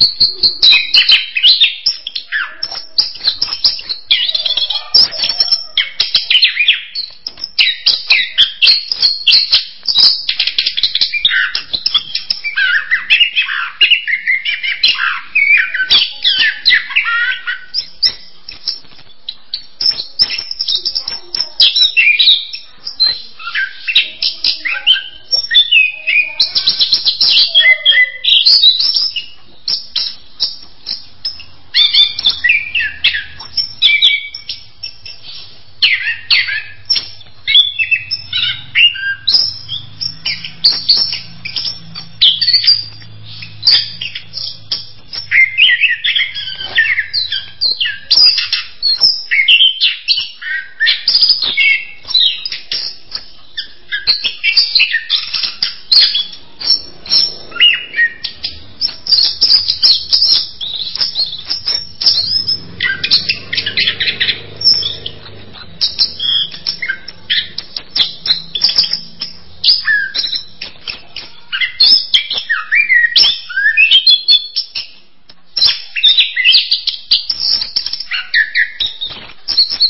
Thank you. just